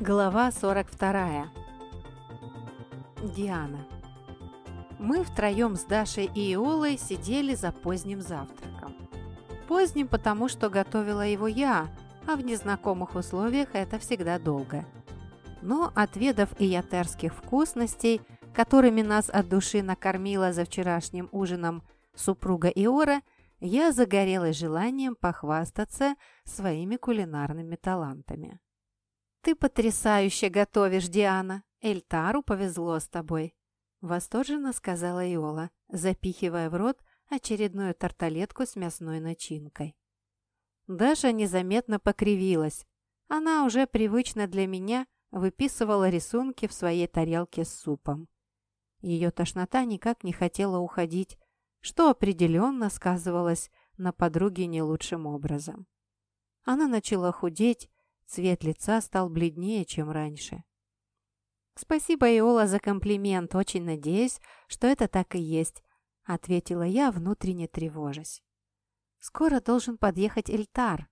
Глава 42. Диана. Мы втроем с Дашей и Иолой сидели за поздним завтраком. Поздним, потому что готовила его я, а в незнакомых условиях это всегда долго. Но, отведав иятерских вкусностей, которыми нас от души накормила за вчерашним ужином супруга Иора, я загорелась желанием похвастаться своими кулинарными талантами. «Ты потрясающе готовишь, Диана! Эльтару повезло с тобой!» Восторженно сказала Иола, запихивая в рот очередную тарталетку с мясной начинкой. Даша незаметно покривилась. Она уже привычно для меня выписывала рисунки в своей тарелке с супом. Ее тошнота никак не хотела уходить, что определенно сказывалось на подруге не лучшим образом. Она начала худеть, Цвет лица стал бледнее, чем раньше. «Спасибо, Иола, за комплимент. Очень надеюсь, что это так и есть», — ответила я, внутренне тревожась. «Скоро должен подъехать Эльтар.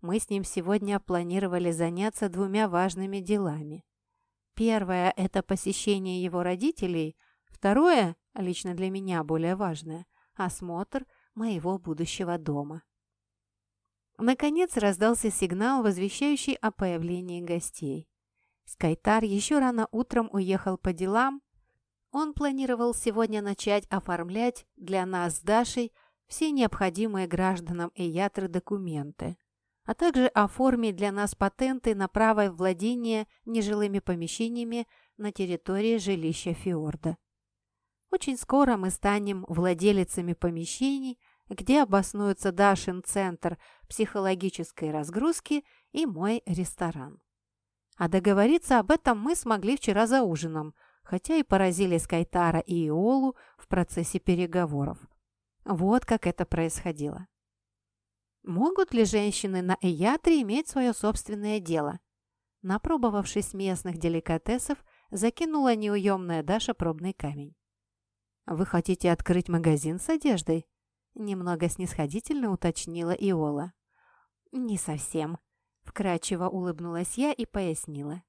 Мы с ним сегодня планировали заняться двумя важными делами. Первое — это посещение его родителей. Второе, лично для меня более важное, — осмотр моего будущего дома». Наконец раздался сигнал, возвещающий о появлении гостей. Скайтар еще рано утром уехал по делам. Он планировал сегодня начать оформлять для нас с Дашей все необходимые гражданам Эятры документы, а также оформить для нас патенты на право владения нежилыми помещениями на территории жилища Фиорда. Очень скоро мы станем владелицами помещений – где обоснуется Дашин центр психологической разгрузки и мой ресторан. А договориться об этом мы смогли вчера за ужином, хотя и поразили Скайтара и Иолу в процессе переговоров. Вот как это происходило. Могут ли женщины на Эятре иметь свое собственное дело? Напробовавшись местных деликатесов, закинула неуемная Даша пробный камень. «Вы хотите открыть магазин с одеждой?» Немного снисходительно уточнила Иола. «Не совсем», — вкрадчиво улыбнулась я и пояснила.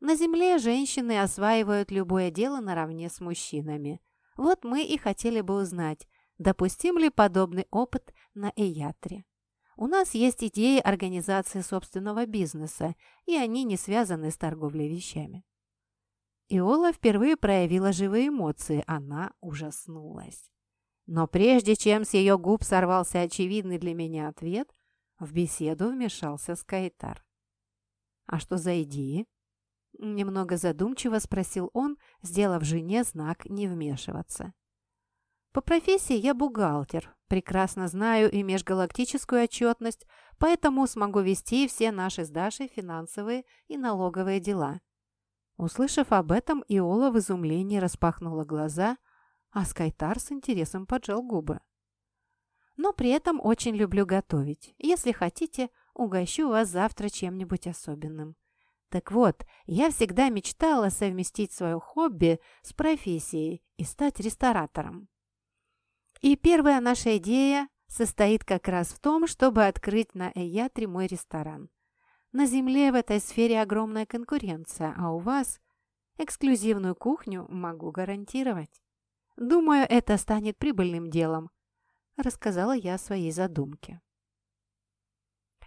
«На земле женщины осваивают любое дело наравне с мужчинами. Вот мы и хотели бы узнать, допустим ли подобный опыт на Эятре. У нас есть идеи организации собственного бизнеса, и они не связаны с торговлей вещами». Иола впервые проявила живые эмоции, она ужаснулась. Но прежде чем с ее губ сорвался очевидный для меня ответ, в беседу вмешался Скайтар. «А что за идеи?» Немного задумчиво спросил он, сделав жене знак «не вмешиваться». «По профессии я бухгалтер, прекрасно знаю и межгалактическую отчетность, поэтому смогу вести все наши с Дашей финансовые и налоговые дела». Услышав об этом, Иола в изумлении распахнула глаза, а Скайтар с интересом поджал губы. «Но при этом очень люблю готовить. Если хотите, угощу вас завтра чем-нибудь особенным. Так вот, я всегда мечтала совместить свое хобби с профессией и стать ресторатором. И первая наша идея состоит как раз в том, чтобы открыть на Эятре мой ресторан. На Земле в этой сфере огромная конкуренция, а у вас эксклюзивную кухню могу гарантировать. Думаю, это станет прибыльным делом», – рассказала я о своей задумке.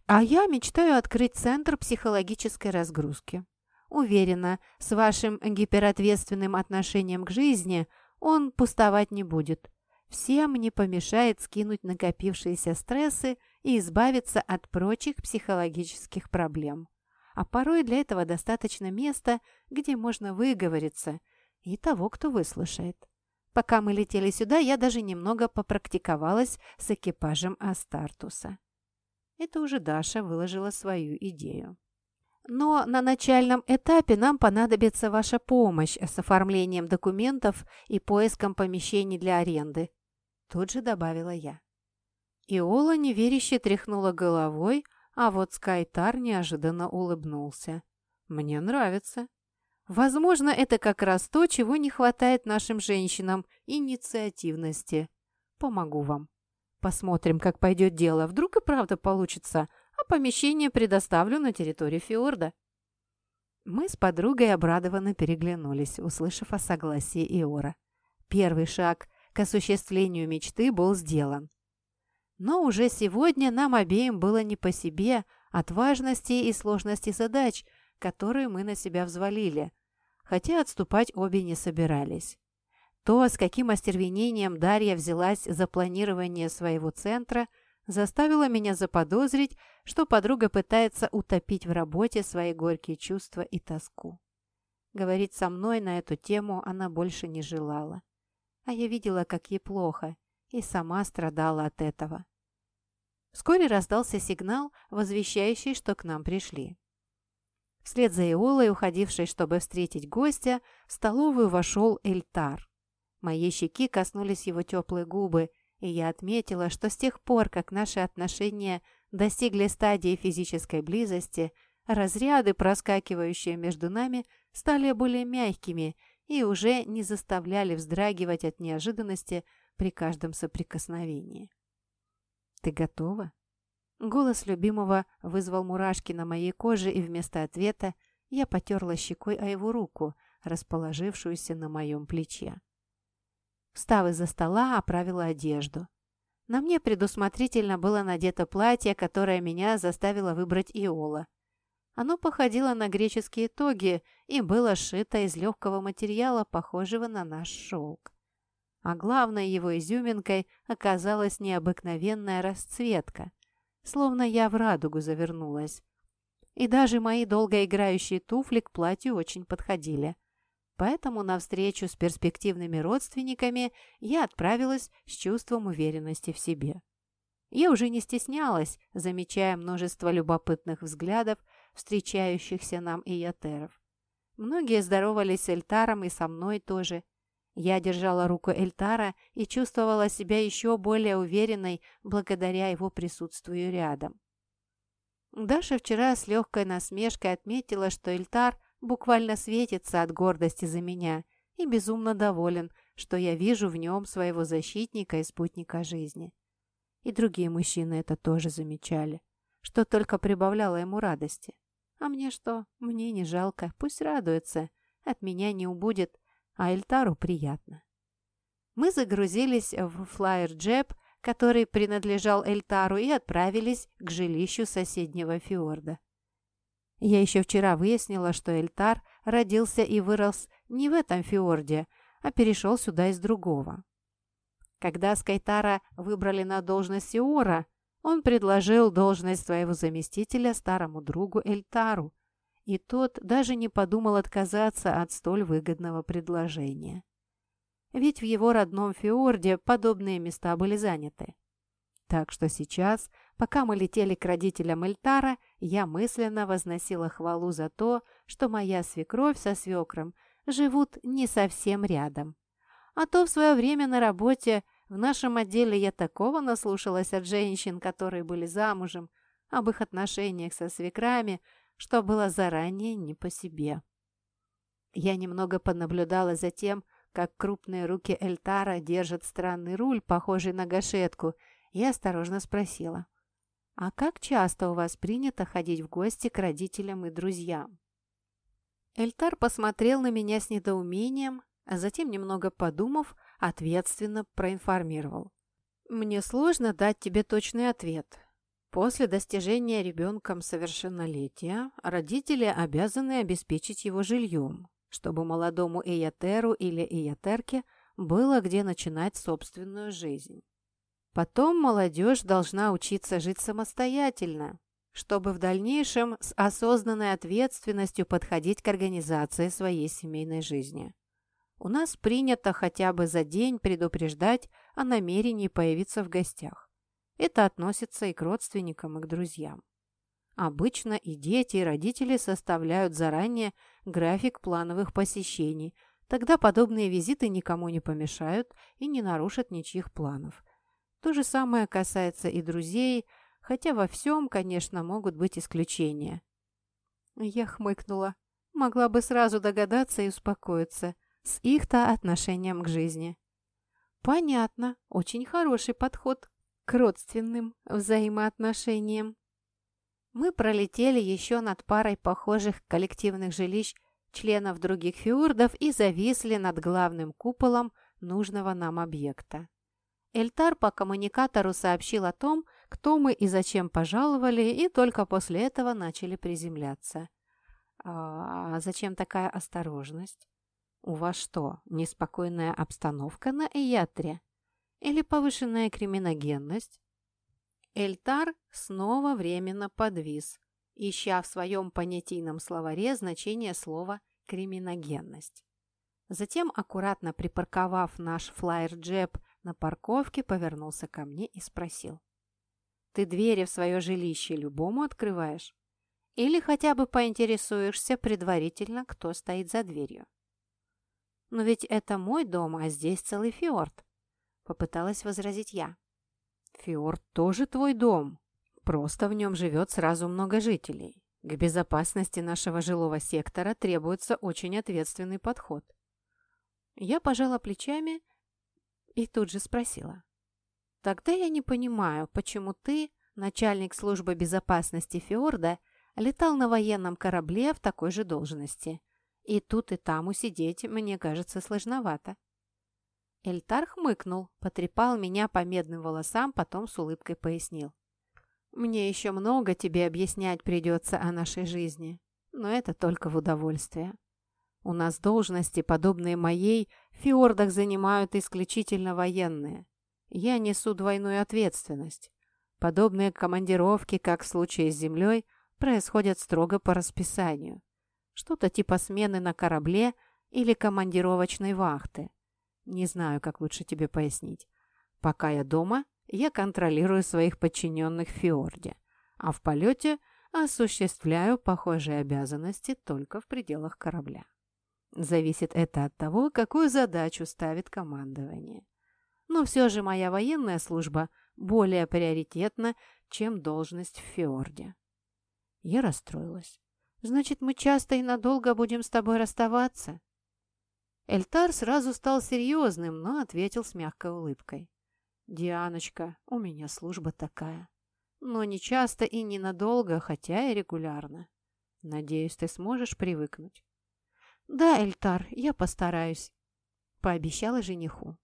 «А я мечтаю открыть центр психологической разгрузки. Уверена, с вашим гиперответственным отношением к жизни он пустовать не будет. Всем не помешает скинуть накопившиеся стрессы и избавиться от прочих психологических проблем. А порой для этого достаточно места, где можно выговориться, и того, кто выслушает. Пока мы летели сюда, я даже немного попрактиковалась с экипажем Астартуса. Это уже Даша выложила свою идею. Но на начальном этапе нам понадобится ваша помощь с оформлением документов и поиском помещений для аренды. Тут же добавила я. Иола неверяще тряхнула головой, а вот Скайтар неожиданно улыбнулся. «Мне нравится. Возможно, это как раз то, чего не хватает нашим женщинам – инициативности. Помогу вам. Посмотрим, как пойдет дело. Вдруг и правда получится, а помещение предоставлю на территории фьорда. Мы с подругой обрадованно переглянулись, услышав о согласии Иора. Первый шаг к осуществлению мечты был сделан. Но уже сегодня нам обеим было не по себе от важности и сложности задач, которые мы на себя взвалили, хотя отступать обе не собирались. То, с каким остервенением Дарья взялась за планирование своего центра, заставило меня заподозрить, что подруга пытается утопить в работе свои горькие чувства и тоску. Говорить со мной на эту тему она больше не желала. А я видела, как ей плохо, и сама страдала от этого. Вскоре раздался сигнал, возвещающий, что к нам пришли. Вслед за Иолой, уходившей, чтобы встретить гостя, в столовую вошел Эльтар. Моей щеки коснулись его теплые губы, и я отметила, что с тех пор, как наши отношения достигли стадии физической близости, разряды, проскакивающие между нами, стали более мягкими и уже не заставляли вздрагивать от неожиданности при каждом соприкосновении. «Ты готова?» Голос любимого вызвал мурашки на моей коже, и вместо ответа я потерла щекой о его руку, расположившуюся на моем плече. Встав из-за стола, оправила одежду. На мне предусмотрительно было надето платье, которое меня заставило выбрать Иола. Оно походило на греческие тоги и было сшито из легкого материала, похожего на наш шелк. А главной его изюминкой оказалась необыкновенная расцветка, словно я в радугу завернулась. И даже мои долгоиграющие туфли к платью очень подходили. Поэтому на встречу с перспективными родственниками я отправилась с чувством уверенности в себе. Я уже не стеснялась, замечая множество любопытных взглядов, встречающихся нам и ятеров. Многие здоровались с Эльтаром и со мной тоже. Я держала руку Эльтара и чувствовала себя еще более уверенной благодаря его присутствию рядом. Даша вчера с легкой насмешкой отметила, что Эльтар – буквально светится от гордости за меня и безумно доволен, что я вижу в нем своего защитника и спутника жизни. И другие мужчины это тоже замечали, что только прибавляло ему радости. А мне что? Мне не жалко, пусть радуется, от меня не убудет, а Эльтару приятно. Мы загрузились в флайер-джеб, который принадлежал Эльтару, и отправились к жилищу соседнего фьорда. Я еще вчера выяснила, что Эльтар родился и вырос не в этом фьорде, а перешел сюда из другого. Когда Скайтара выбрали на должность Сиора, он предложил должность своего заместителя старому другу Эльтару, и тот даже не подумал отказаться от столь выгодного предложения. Ведь в его родном фьорде подобные места были заняты. Так что сейчас, пока мы летели к родителям Эльтара, я мысленно возносила хвалу за то, что моя свекровь со свекром живут не совсем рядом. А то в свое время на работе в нашем отделе я такого наслушалась от женщин, которые были замужем, об их отношениях со свекрами, что было заранее не по себе. Я немного понаблюдала за тем, как крупные руки Эльтара держат странный руль, похожий на гашетку, и осторожно спросила. «А как часто у вас принято ходить в гости к родителям и друзьям?» Эльтар посмотрел на меня с недоумением, а затем, немного подумав, ответственно проинформировал. «Мне сложно дать тебе точный ответ. После достижения ребенком совершеннолетия родители обязаны обеспечить его жильем, чтобы молодому Эйотеру или Эйотерке было где начинать собственную жизнь. Потом молодежь должна учиться жить самостоятельно, чтобы в дальнейшем с осознанной ответственностью подходить к организации своей семейной жизни. У нас принято хотя бы за день предупреждать о намерении появиться в гостях. Это относится и к родственникам, и к друзьям. Обычно и дети, и родители составляют заранее график плановых посещений. Тогда подобные визиты никому не помешают и не нарушат ничьих планов. То же самое касается и друзей, хотя во всем, конечно, могут быть исключения. Я хмыкнула. Могла бы сразу догадаться и успокоиться с их-то отношением к жизни. Понятно, очень хороший подход к родственным взаимоотношениям. Мы пролетели еще над парой похожих коллективных жилищ членов других фиордов и зависли над главным куполом нужного нам объекта. Эльтар по коммуникатору сообщил о том, кто мы и зачем пожаловали, и только после этого начали приземляться. «А, а зачем такая осторожность? У вас что, неспокойная обстановка на Эятре? Или повышенная криминогенность?» Эльтар снова временно подвис, ища в своем понятийном словаре значение слова «криминогенность». Затем, аккуратно припарковав наш флайер-джеб на парковке, повернулся ко мне и спросил. «Ты двери в свое жилище любому открываешь? Или хотя бы поинтересуешься предварительно, кто стоит за дверью?» «Но ведь это мой дом, а здесь целый фьорд», — попыталась возразить я. «Фьорд тоже твой дом, просто в нем живет сразу много жителей. К безопасности нашего жилого сектора требуется очень ответственный подход». Я пожала плечами и тут же спросила. «Тогда я не понимаю, почему ты, начальник службы безопасности Фиорда, летал на военном корабле в такой же должности. И тут и там усидеть, мне кажется, сложновато». Эльтар хмыкнул, потрепал меня по медным волосам, потом с улыбкой пояснил. «Мне еще много тебе объяснять придется о нашей жизни, но это только в удовольствие. У нас должности, подобные моей, в фиордах занимают исключительно военные. Я несу двойную ответственность. Подобные командировки, как в случае с землей, происходят строго по расписанию. Что-то типа смены на корабле или командировочной вахты. Не знаю, как лучше тебе пояснить. Пока я дома, я контролирую своих подчиненных в фиорде, а в полете осуществляю похожие обязанности только в пределах корабля. Зависит это от того, какую задачу ставит командование. Но все же моя военная служба более приоритетна, чем должность в Фиорде. Я расстроилась. Значит, мы часто и надолго будем с тобой расставаться? Эльтар сразу стал серьезным, но ответил с мягкой улыбкой. «Дианочка, у меня служба такая. Но не часто и ненадолго, хотя и регулярно. Надеюсь, ты сможешь привыкнуть. «Да, Эльтар, я постараюсь», — пообещала жениху.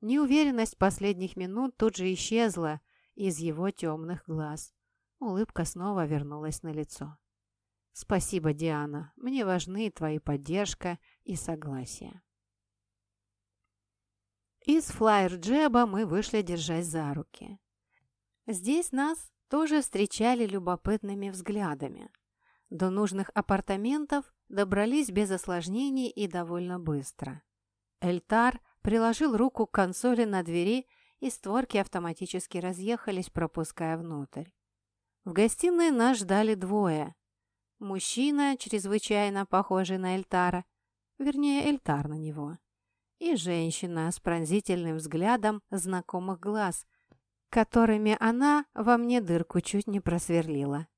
Неуверенность последних минут тут же исчезла из его темных глаз. Улыбка снова вернулась на лицо. «Спасибо, Диана. Мне важны твои поддержка и согласие». Из флайер-джеба мы вышли, держась за руки. Здесь нас тоже встречали любопытными взглядами. До нужных апартаментов добрались без осложнений и довольно быстро. Эльтар приложил руку к консоли на двери, и створки автоматически разъехались, пропуская внутрь. В гостиной нас ждали двое. Мужчина, чрезвычайно похожий на Эльтара, вернее, Эльтар на него, и женщина с пронзительным взглядом знакомых глаз, которыми она во мне дырку чуть не просверлила.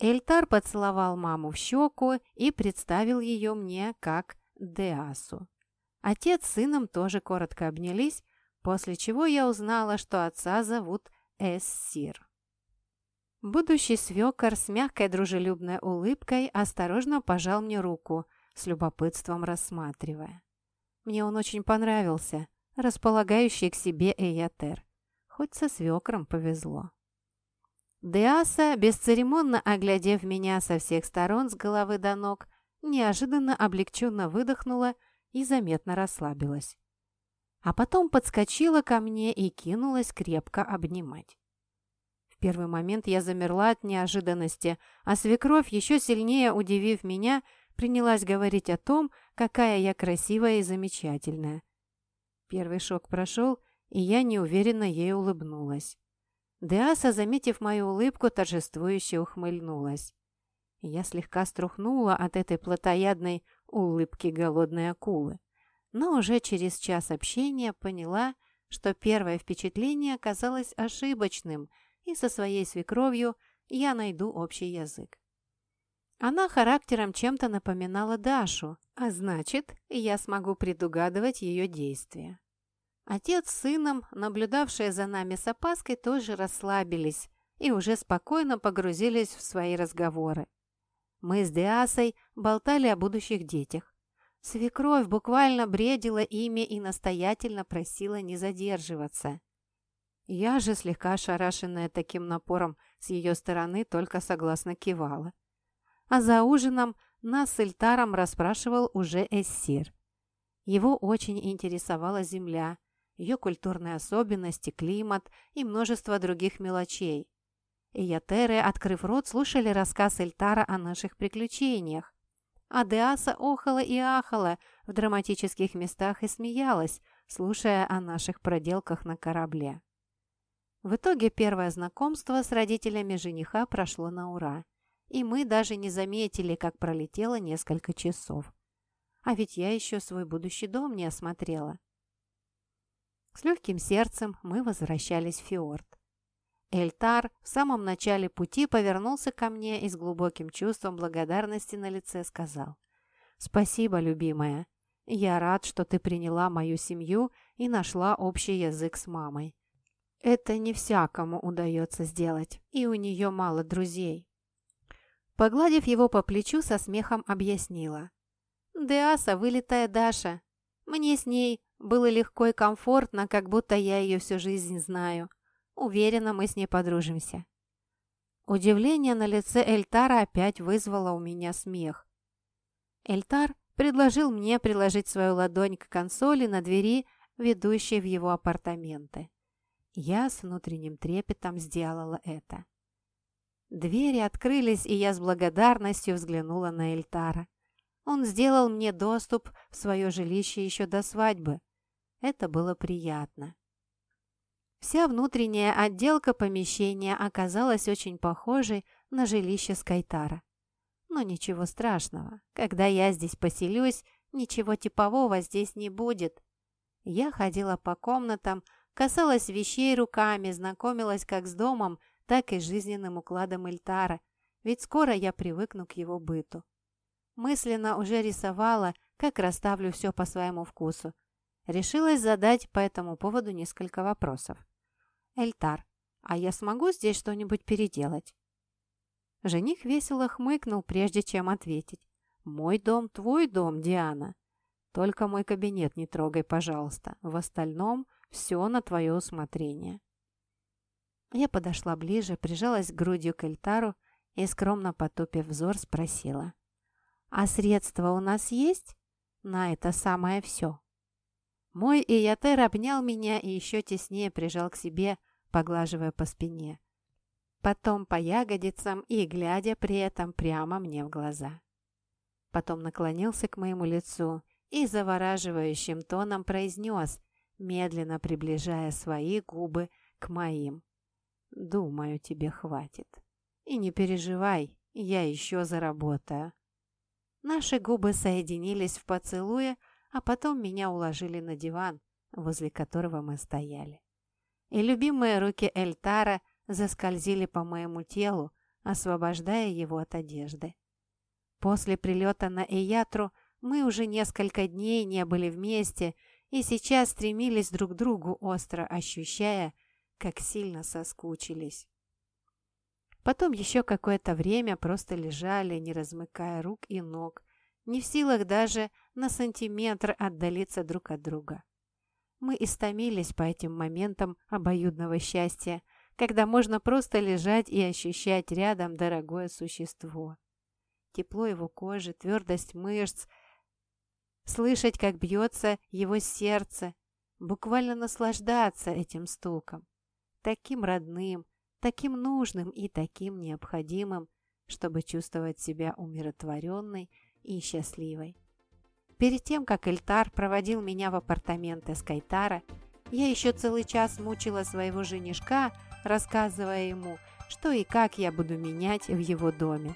Эльтар поцеловал маму в щеку и представил ее мне как Деасу. Отец с сыном тоже коротко обнялись, после чего я узнала, что отца зовут Эссир. Будущий свекор с мягкой дружелюбной улыбкой осторожно пожал мне руку, с любопытством рассматривая. Мне он очень понравился, располагающий к себе Эйотер. Хоть со свекром повезло. Деаса, бесцеремонно оглядев меня со всех сторон с головы до ног, неожиданно облегченно выдохнула и заметно расслабилась. А потом подскочила ко мне и кинулась крепко обнимать. Первый момент я замерла от неожиданности, а свекровь, еще сильнее удивив меня, принялась говорить о том, какая я красивая и замечательная. Первый шок прошел, и я неуверенно ей улыбнулась. Деаса, заметив мою улыбку, торжествующе ухмыльнулась. Я слегка струхнула от этой плотоядной улыбки голодной акулы, но уже через час общения поняла, что первое впечатление оказалось ошибочным, и со своей свекровью я найду общий язык. Она характером чем-то напоминала Дашу, а значит, я смогу предугадывать ее действия. Отец с сыном, наблюдавшие за нами с опаской, тоже расслабились и уже спокойно погрузились в свои разговоры. Мы с Деасой болтали о будущих детях. Свекровь буквально бредила ими и настоятельно просила не задерживаться. Я же, слегка ошарашенная таким напором с ее стороны, только согласно кивала. А за ужином нас с Эльтаром расспрашивал уже Эссир. Его очень интересовала земля, ее культурные особенности, климат и множество других мелочей. И Ятеры, открыв рот, слушали рассказ Эльтара о наших приключениях. А Деаса охала и ахала в драматических местах и смеялась, слушая о наших проделках на корабле. В итоге первое знакомство с родителями жениха прошло на ура, и мы даже не заметили, как пролетело несколько часов. А ведь я еще свой будущий дом не осмотрела. С легким сердцем мы возвращались в фьорд. Эльтар в самом начале пути повернулся ко мне и с глубоким чувством благодарности на лице сказал «Спасибо, любимая. Я рад, что ты приняла мою семью и нашла общий язык с мамой. Это не всякому удается сделать, и у нее мало друзей». Погладив его по плечу, со смехом объяснила. «Деаса – вылитая Даша. Мне с ней было легко и комфортно, как будто я ее всю жизнь знаю. Уверена, мы с ней подружимся». Удивление на лице Эльтара опять вызвало у меня смех. Эльтар предложил мне приложить свою ладонь к консоли на двери, ведущей в его апартаменты. Я с внутренним трепетом сделала это. Двери открылись, и я с благодарностью взглянула на Эльтара. Он сделал мне доступ в свое жилище еще до свадьбы. Это было приятно. Вся внутренняя отделка помещения оказалась очень похожей на жилище Скайтара. Но ничего страшного. Когда я здесь поселюсь, ничего типового здесь не будет. Я ходила по комнатам, касалась вещей руками, знакомилась как с домом, так и жизненным укладом Эльтара, ведь скоро я привыкну к его быту. Мысленно уже рисовала, как расставлю все по своему вкусу. Решилась задать по этому поводу несколько вопросов. Эльтар, а я смогу здесь что-нибудь переделать?» Жених весело хмыкнул, прежде чем ответить. «Мой дом – твой дом, Диана. Только мой кабинет не трогай, пожалуйста. В остальном все на твое усмотрение». Я подошла ближе, прижалась грудью к Эльтару и, скромно потупив взор, спросила. «А средства у нас есть? На это самое все?» Мой Иятер обнял меня и еще теснее прижал к себе, поглаживая по спине. Потом по ягодицам и глядя при этом прямо мне в глаза. Потом наклонился к моему лицу и завораживающим тоном произнес, медленно приближая свои губы к моим. «Думаю, тебе хватит. И не переживай, я еще заработаю». Наши губы соединились в поцелуе, а потом меня уложили на диван, возле которого мы стояли. И любимые руки Эльтара заскользили по моему телу, освобождая его от одежды. После прилета на Эятру мы уже несколько дней не были вместе и сейчас стремились друг к другу, остро ощущая, как сильно соскучились. Потом еще какое-то время просто лежали, не размыкая рук и ног, не в силах даже на сантиметр отдалиться друг от друга. Мы истомились по этим моментам обоюдного счастья, когда можно просто лежать и ощущать рядом дорогое существо. Тепло его кожи, твердость мышц, слышать, как бьется его сердце, буквально наслаждаться этим стуком. Таким родным, таким нужным и таким необходимым, чтобы чувствовать себя умиротворенной и счастливой. Перед тем, как Эльтар проводил меня в апартаменты Скайтара, я еще целый час мучила своего женишка, рассказывая ему, что и как я буду менять в его доме.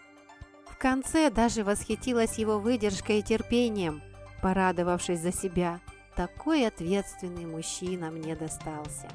В конце даже восхитилась его выдержкой и терпением, порадовавшись за себя. Такой ответственный мужчина мне достался.